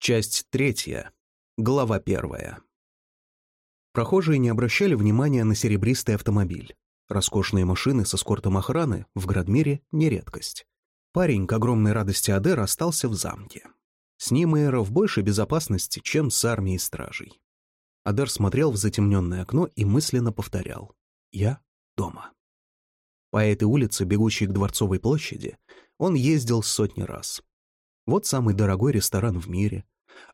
Часть третья. Глава первая. Прохожие не обращали внимания на серебристый автомобиль. Роскошные машины с эскортом охраны в Градмире — не редкость. Парень, к огромной радости Адер, остался в замке. С ним Эра в большей безопасности, чем с армией стражей. Адер смотрел в затемненное окно и мысленно повторял «Я дома». По этой улице, бегущей к Дворцовой площади, он ездил сотни раз. Вот самый дорогой ресторан в мире,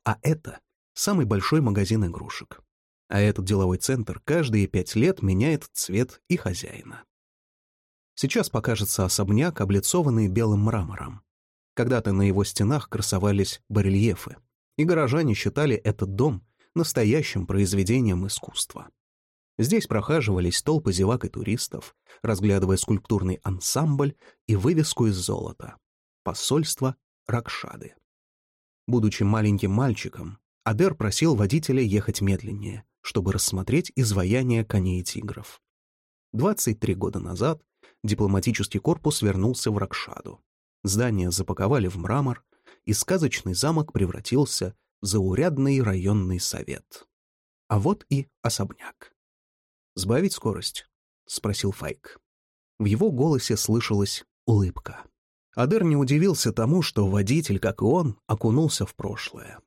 а это самый большой магазин игрушек. А этот деловой центр каждые пять лет меняет цвет и хозяина. Сейчас покажется особняк, облицованный белым мрамором. Когда-то на его стенах красовались барельефы, и горожане считали этот дом настоящим произведением искусства. Здесь прохаживались толпы зевак и туристов, разглядывая скульптурный ансамбль и вывеску из золота. Посольство Ракшады. Будучи маленьким мальчиком, Адер просил водителя ехать медленнее, чтобы рассмотреть изваяние коней и тигров. 23 года назад дипломатический корпус вернулся в Ракшаду. Здание запаковали в мрамор, и сказочный замок превратился в заурядный районный совет. А вот и особняк. «Сбавить скорость?» — спросил Файк. В его голосе слышалась улыбка. Адер не удивился тому, что водитель, как и он, окунулся в прошлое.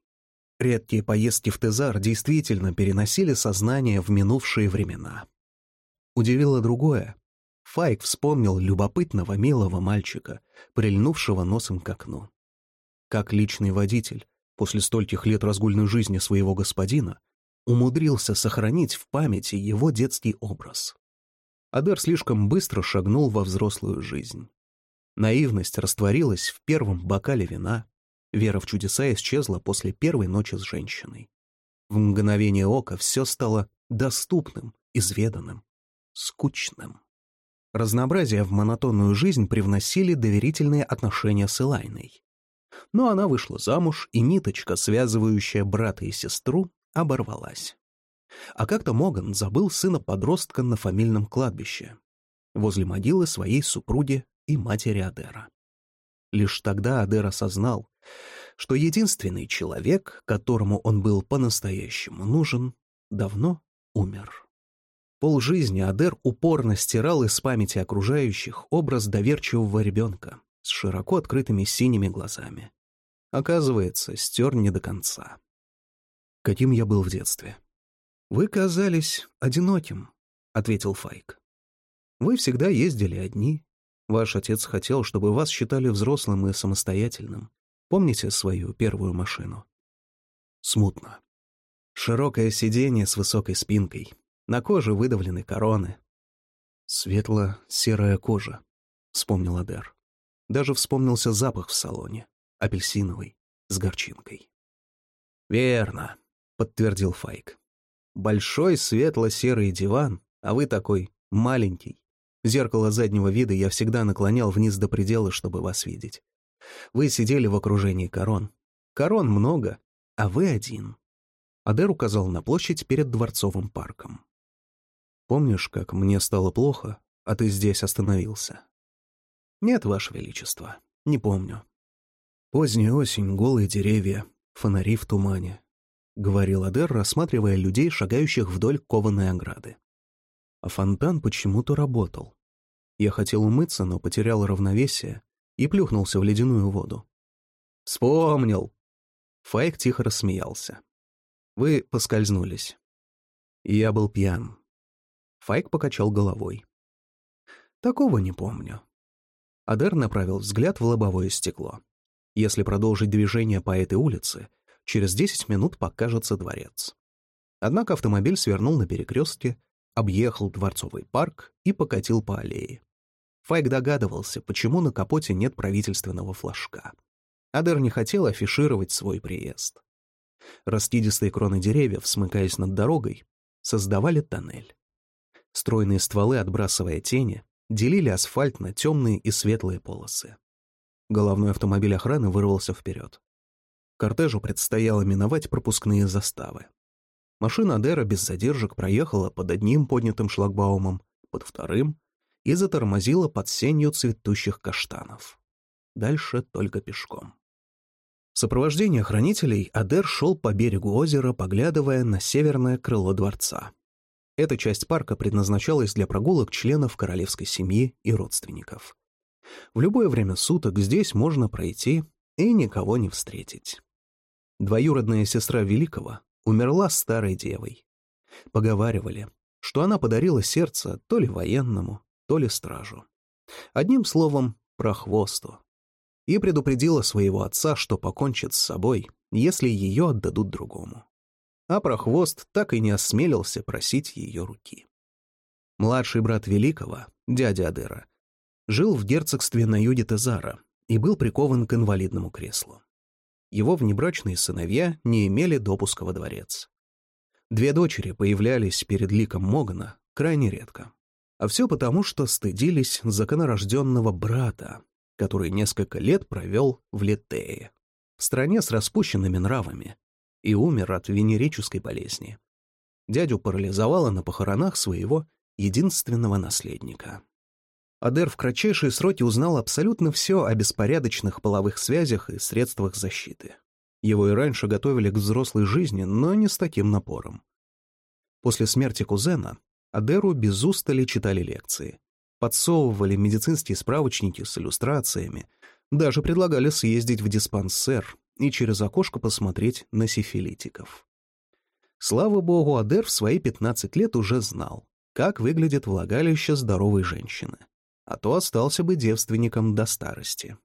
Редкие поездки в Тезар действительно переносили сознание в минувшие времена. Удивило другое. Файк вспомнил любопытного милого мальчика, прильнувшего носом к окну. Как личный водитель, после стольких лет разгульной жизни своего господина, умудрился сохранить в памяти его детский образ. Адер слишком быстро шагнул во взрослую жизнь. Наивность растворилась в первом бокале вина, вера в чудеса исчезла после первой ночи с женщиной. В мгновение ока все стало доступным, изведанным, скучным. Разнообразие в монотонную жизнь привносили доверительные отношения с Элайной. Но она вышла замуж, и ниточка, связывающая брата и сестру, оборвалась. А как-то Моган забыл сына-подростка на фамильном кладбище, возле могилы своей супруги и матери Адера. Лишь тогда Адер осознал, что единственный человек, которому он был по-настоящему нужен, давно умер. Полжизни Адер упорно стирал из памяти окружающих образ доверчивого ребенка с широко открытыми синими глазами. Оказывается, стер не до конца каким я был в детстве. «Вы казались одиноким», — ответил Файк. «Вы всегда ездили одни. Ваш отец хотел, чтобы вас считали взрослым и самостоятельным. Помните свою первую машину?» Смутно. Широкое сиденье с высокой спинкой. На коже выдавлены короны. «Светло-серая кожа», — вспомнил Адер. Даже вспомнился запах в салоне. Апельсиновый, с горчинкой. «Верно», — подтвердил Файк. «Большой светло-серый диван, а вы такой маленький. Зеркало заднего вида я всегда наклонял вниз до предела, чтобы вас видеть. Вы сидели в окружении корон. Корон много, а вы один». Адер указал на площадь перед Дворцовым парком. «Помнишь, как мне стало плохо, а ты здесь остановился?» «Нет, Ваше Величество, не помню». Поздняя осень, голые деревья, фонари в тумане, — говорил Адер, рассматривая людей, шагающих вдоль кованой ограды. А фонтан почему-то работал. Я хотел умыться, но потерял равновесие и плюхнулся в ледяную воду. «Вспомнил!» Файк тихо рассмеялся. «Вы поскользнулись. Я был пьян». Файк покачал головой. «Такого не помню». Адер направил взгляд в лобовое стекло. Если продолжить движение по этой улице, Через 10 минут покажется дворец. Однако автомобиль свернул на перекрестке, объехал Дворцовый парк и покатил по аллее. Файк догадывался, почему на капоте нет правительственного флажка. Адер не хотел афишировать свой приезд. Растидистые кроны деревьев, смыкаясь над дорогой, создавали тоннель. Стройные стволы, отбрасывая тени, делили асфальт на темные и светлые полосы. Головной автомобиль охраны вырвался вперед. Кортежу предстояло миновать пропускные заставы. Машина Дера без задержек проехала под одним поднятым шлагбаумом, под вторым и затормозила под сенью цветущих каштанов. Дальше только пешком. В сопровождении хранителей Адер шел по берегу озера, поглядывая на северное крыло дворца. Эта часть парка предназначалась для прогулок членов королевской семьи и родственников. В любое время суток здесь можно пройти и никого не встретить. Двоюродная сестра Великого умерла старой девой. Поговаривали, что она подарила сердце то ли военному, то ли стражу. Одним словом, прохвосту. И предупредила своего отца, что покончит с собой, если ее отдадут другому. А прохвост так и не осмелился просить ее руки. Младший брат Великого, дядя Адера, жил в герцогстве на юге Тезара и был прикован к инвалидному креслу его внебрачные сыновья не имели допуска во дворец. Две дочери появлялись перед ликом Могана крайне редко. А все потому, что стыдились законорожденного брата, который несколько лет провел в Литее, в стране с распущенными нравами, и умер от венерической болезни. Дядю парализовало на похоронах своего единственного наследника. Адер в кратчайшие сроки узнал абсолютно все о беспорядочных половых связях и средствах защиты. Его и раньше готовили к взрослой жизни, но не с таким напором. После смерти кузена Адеру без устали читали лекции, подсовывали медицинские справочники с иллюстрациями, даже предлагали съездить в диспансер и через окошко посмотреть на сифилитиков. Слава богу, Адер в свои 15 лет уже знал, как выглядит влагалище здоровой женщины а то остался бы девственником до старости.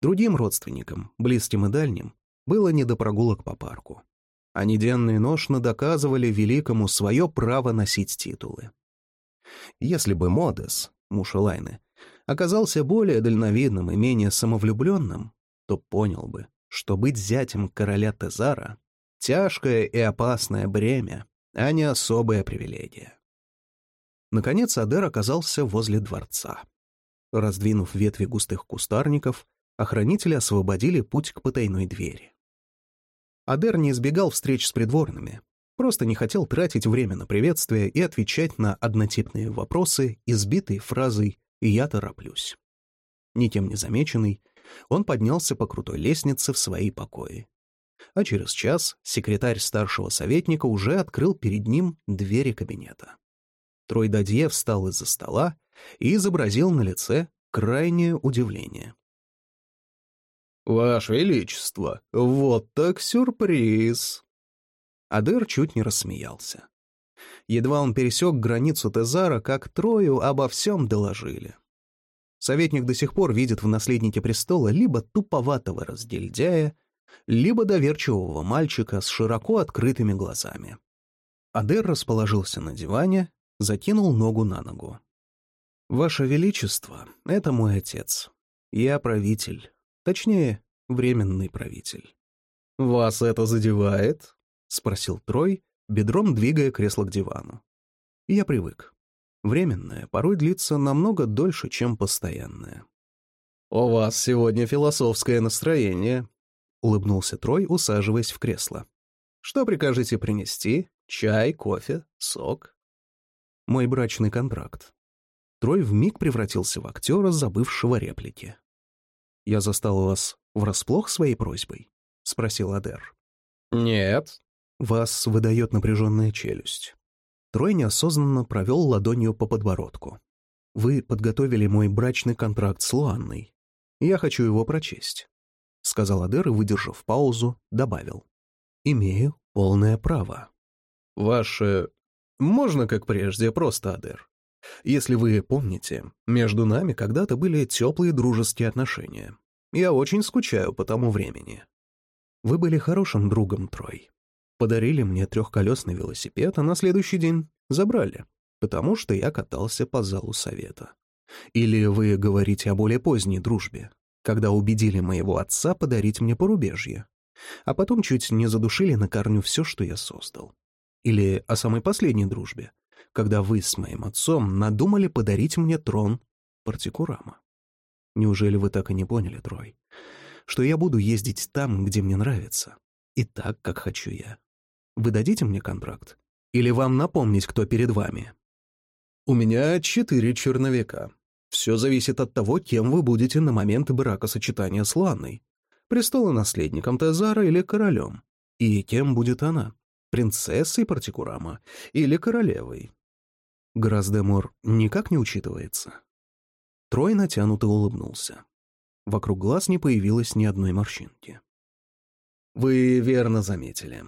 Другим родственникам, близким и дальним, было не до прогулок по парку. Они денно и ношно доказывали великому свое право носить титулы. Если бы Модес, муж Элайны, оказался более дальновидным и менее самовлюбленным, то понял бы, что быть зятем короля Тезара — тяжкое и опасное бремя, а не особая привилегия. Наконец Адер оказался возле дворца. Раздвинув ветви густых кустарников, охранители освободили путь к потайной двери. Адер не избегал встреч с придворными, просто не хотел тратить время на приветствие и отвечать на однотипные вопросы, избитые фразой «я тороплюсь». Никем не замеченный, он поднялся по крутой лестнице в свои покои. А через час секретарь старшего советника уже открыл перед ним двери кабинета. Тройдадье встал из-за стола и изобразил на лице крайнее удивление. «Ваше Величество, вот так сюрприз!» Адер чуть не рассмеялся. Едва он пересек границу Тезара, как Трою обо всем доложили. Советник до сих пор видит в наследнике престола либо туповатого раздельдяя, либо доверчивого мальчика с широко открытыми глазами. Адер расположился на диване закинул ногу на ногу. «Ваше Величество, это мой отец. Я правитель. Точнее, временный правитель». «Вас это задевает?» — спросил Трой, бедром двигая кресло к дивану. «Я привык. Временное порой длится намного дольше, чем постоянное». «У вас сегодня философское настроение», — улыбнулся Трой, усаживаясь в кресло. «Что прикажете принести? Чай, кофе, сок?» Мой брачный контракт. Трой вмиг превратился в актера, забывшего реплики. «Я застал вас врасплох своей просьбой?» — спросил Адер. «Нет». Вас выдает напряженная челюсть. Трой неосознанно провел ладонью по подбородку. «Вы подготовили мой брачный контракт с Луанной. Я хочу его прочесть», — сказал Адер и, выдержав паузу, добавил. «Имею полное право». «Ваше можно, как прежде, просто Адер. Если вы помните, между нами когда-то были теплые дружеские отношения. Я очень скучаю по тому времени. Вы были хорошим другом, Трой. Подарили мне трехколесный велосипед, а на следующий день забрали, потому что я катался по залу совета. Или вы говорите о более поздней дружбе, когда убедили моего отца подарить мне порубежье, а потом чуть не задушили на корню все, что я создал. Или о самой последней дружбе, когда вы с моим отцом надумали подарить мне трон Партикурама. Неужели вы так и не поняли, Трой, что я буду ездить там, где мне нравится, и так, как хочу я? Вы дадите мне контракт? Или вам напомнить, кто перед вами? У меня четыре черновика. Все зависит от того, кем вы будете на момент бракосочетания с Ланной. престолонаследником Тазара или королем. И кем будет она? Принцессой Партикурама или королевой? Граздемор никак не учитывается. Трой натянуто улыбнулся. Вокруг глаз не появилось ни одной морщинки. «Вы верно заметили.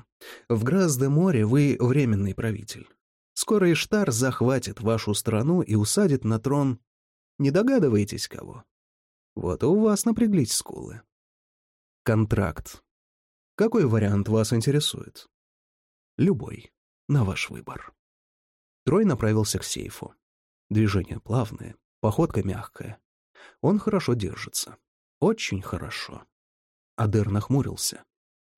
В Грас-де-Море вы временный правитель. Скоро Иштар захватит вашу страну и усадит на трон... Не догадываетесь, кого? Вот у вас напряглись скулы. Контракт. Какой вариант вас интересует? Любой. На ваш выбор. Трой направился к сейфу. Движение плавное, походка мягкая. Он хорошо держится. Очень хорошо. Адер нахмурился.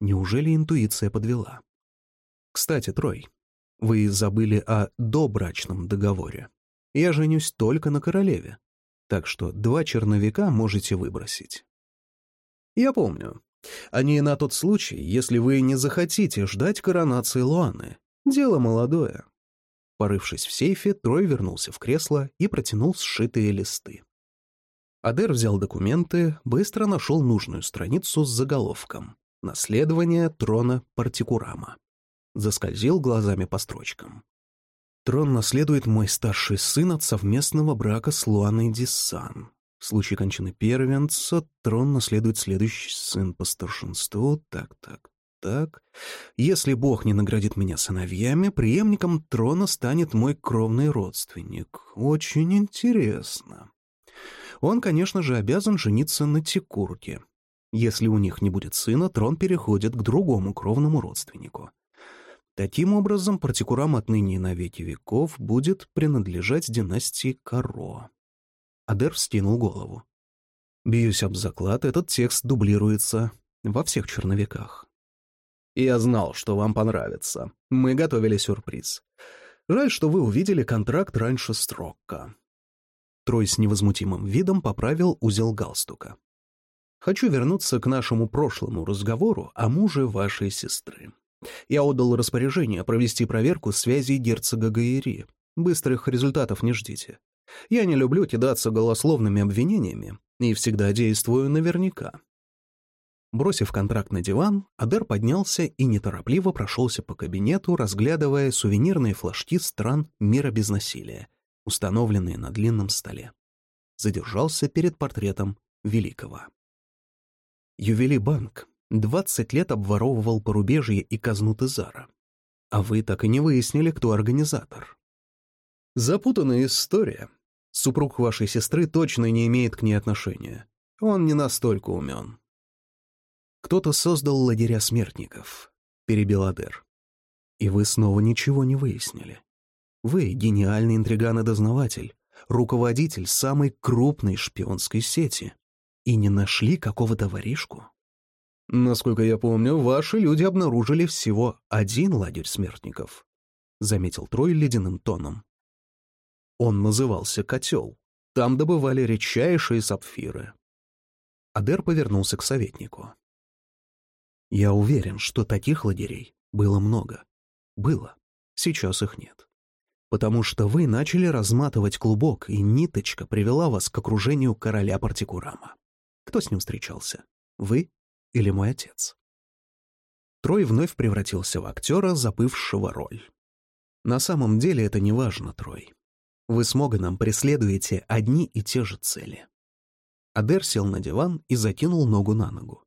Неужели интуиция подвела? Кстати, Трой, вы забыли о добрачном договоре. Я женюсь только на королеве, так что два черновика можете выбросить. Я помню. Они на тот случай, если вы не захотите ждать коронации Луаны. Дело молодое. Порывшись в сейфе, Трой вернулся в кресло и протянул сшитые листы. Адер взял документы, быстро нашел нужную страницу с заголовком «Наследование трона Партикурама». Заскользил глазами по строчкам. Трон наследует мой старший сын от совместного брака с Луаной Диссан. В случае кончины первенца трон наследует следующий сын по старшинству. Так, так, так. Если Бог не наградит меня сыновьями, преемником трона станет мой кровный родственник. Очень интересно. Он, конечно же, обязан жениться на Текурке. Если у них не будет сына, трон переходит к другому кровному родственнику. Таким образом, Партикурам отныне и на веки веков будет принадлежать династии Каро. Адер вскинул голову. Бьюсь об заклад, этот текст дублируется во всех черновиках. Я знал, что вам понравится. Мы готовили сюрприз. Жаль, что вы увидели контракт раньше срока. Трой с невозмутимым видом поправил узел галстука. Хочу вернуться к нашему прошлому разговору о муже вашей сестры. Я отдал распоряжение провести проверку связей герцога Гаири. Быстрых результатов не ждите. Я не люблю кидаться голословными обвинениями и всегда действую наверняка. Бросив контракт на диван, Адер поднялся и неторопливо прошелся по кабинету, разглядывая сувенирные флажки стран мира без насилия, установленные на длинном столе. Задержался перед портретом Великого. Ювели банк 20 лет обворовывал порубежье и казну Тезара. А вы так и не выяснили, кто организатор. Запутанная история. Супруг вашей сестры точно не имеет к ней отношения. Он не настолько умен. Кто-то создал лагеря смертников, перебил Адер. И вы снова ничего не выяснили. Вы — гениальный интриган и дознаватель, руководитель самой крупной шпионской сети. И не нашли какого-то воришку? «Насколько я помню, ваши люди обнаружили всего один лагерь смертников», — заметил Трой ледяным тоном. Он назывался «Котел». Там добывали редчайшие сапфиры. Адер повернулся к советнику. «Я уверен, что таких лагерей было много. Было. Сейчас их нет. Потому что вы начали разматывать клубок, и ниточка привела вас к окружению короля Партикурама. Кто с ним встречался? Вы или мой отец. Трой вновь превратился в актера, забывшего роль. На самом деле это не важно, Трой. Вы с Моганом преследуете одни и те же цели. Адер сел на диван и закинул ногу на ногу.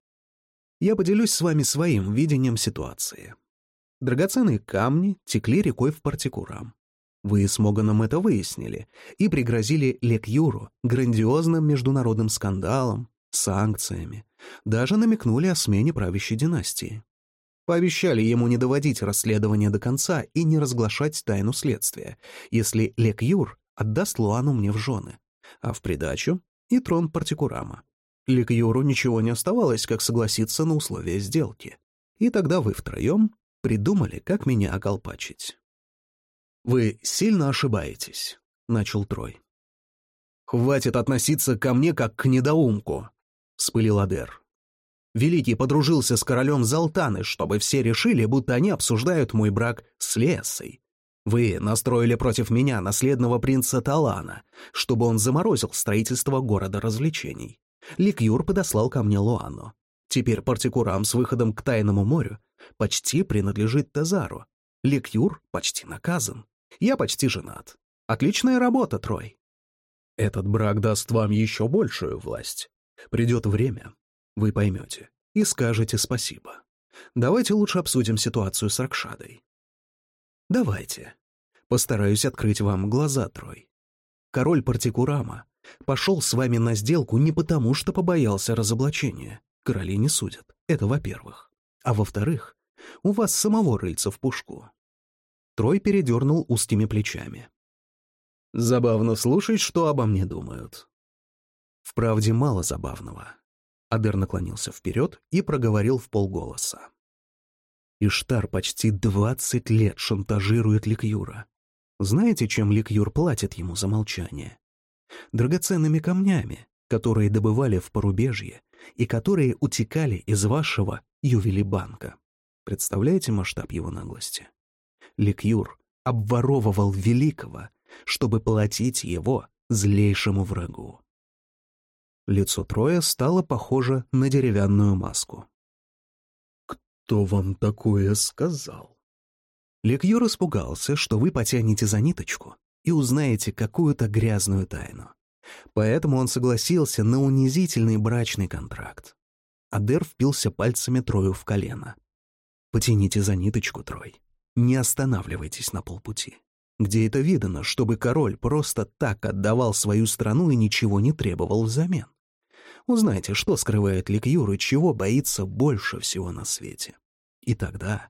Я поделюсь с вами своим видением ситуации. Драгоценные камни текли рекой в Партикурам. Вы с Моганом это выяснили и пригрозили Лекюру грандиозным международным скандалом, санкциями, даже намекнули о смене правящей династии. Пообещали ему не доводить расследование до конца и не разглашать тайну следствия, если Лек Юр отдаст Луану мне в жены, а в придачу и трон Партикурама. Лек Юру ничего не оставалось, как согласиться на условия сделки. И тогда вы втроем придумали, как меня околпачить. «Вы сильно ошибаетесь», — начал Трой. «Хватит относиться ко мне как к недоумку», вспылил Адер. Великий подружился с королем Залтаны, чтобы все решили, будто они обсуждают мой брак с Лесой. Вы настроили против меня наследного принца Талана, чтобы он заморозил строительство города развлечений. Ликюр подослал ко мне Луану. Теперь партикурам с выходом к Тайному морю почти принадлежит Тезару. Ликюр почти наказан. Я почти женат. Отличная работа, Трой. Этот брак даст вам еще большую власть. Придет время, вы поймете, и скажете спасибо. Давайте лучше обсудим ситуацию с Ракшадой. Давайте. Постараюсь открыть вам глаза, Трой. Король Партикурама пошел с вами на сделку не потому, что побоялся разоблачения. Короли не судят. Это во-первых. А во-вторых, у вас самого рыльца в пушку. Трой передернул узкими плечами. Забавно слушать, что обо мне думают. Вправде мало забавного. Адер наклонился вперед и проговорил в полголоса. Иштар почти двадцать лет шантажирует Ликюра. Знаете, чем Ликюр платит ему за молчание? Драгоценными камнями, которые добывали в порубежье и которые утекали из вашего ювелибанка. Представляете масштаб его наглости? Ликюр обворовывал великого, чтобы платить его злейшему врагу. Лицо Троя стало похоже на деревянную маску. «Кто вам такое сказал?» Ликьюр испугался, что вы потянете за ниточку и узнаете какую-то грязную тайну. Поэтому он согласился на унизительный брачный контракт. Адер впился пальцами Трою в колено. «Потяните за ниточку, Трой. Не останавливайтесь на полпути где это видано, чтобы король просто так отдавал свою страну и ничего не требовал взамен. Узнайте, что скрывает Ликюр и чего боится больше всего на свете. И тогда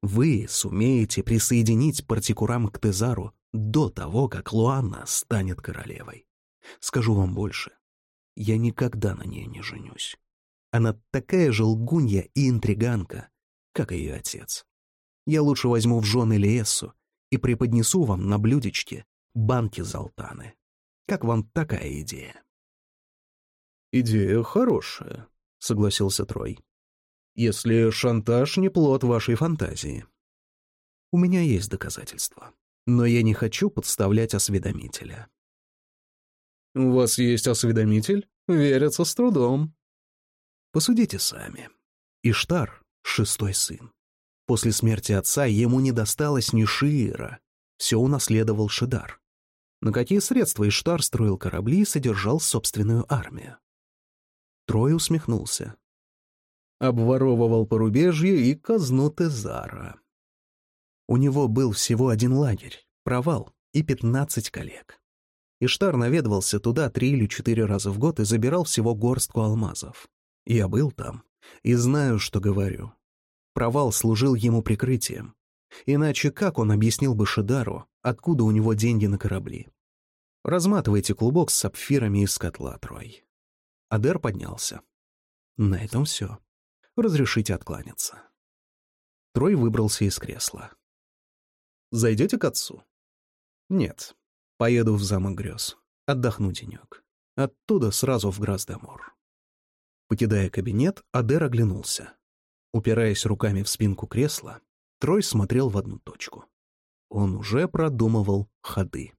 вы сумеете присоединить партикурам к Тезару до того, как Луанна станет королевой. Скажу вам больше. Я никогда на ней не женюсь. Она такая же лгунья и интриганка, как и ее отец. Я лучше возьму в жены Лиессу и преподнесу вам на блюдечке банки золтаны. Как вам такая идея?» «Идея хорошая», — согласился Трой. «Если шантаж не плод вашей фантазии. У меня есть доказательства, но я не хочу подставлять осведомителя». «У вас есть осведомитель? Верится с трудом». «Посудите сами. Иштар — шестой сын. После смерти отца ему не досталось ни Шиира. Все унаследовал Шидар. На какие средства Иштар строил корабли и содержал собственную армию? Трой усмехнулся. Обворовывал порубежье и казну Тезара. У него был всего один лагерь, провал и пятнадцать коллег. Иштар наведывался туда три или четыре раза в год и забирал всего горстку алмазов. Я был там и знаю, что говорю. Провал служил ему прикрытием. Иначе как он объяснил бы Шидару, откуда у него деньги на корабли? Разматывайте клубок с сапфирами из котла, Трой. Адер поднялся. На этом все. Разрешите откланяться. Трой выбрался из кресла. «Зайдете к отцу?» «Нет. Поеду в замок грез. Отдохну денек. Оттуда сразу в Граздамор». Покидая кабинет, Адер оглянулся. Упираясь руками в спинку кресла, Трой смотрел в одну точку. Он уже продумывал ходы.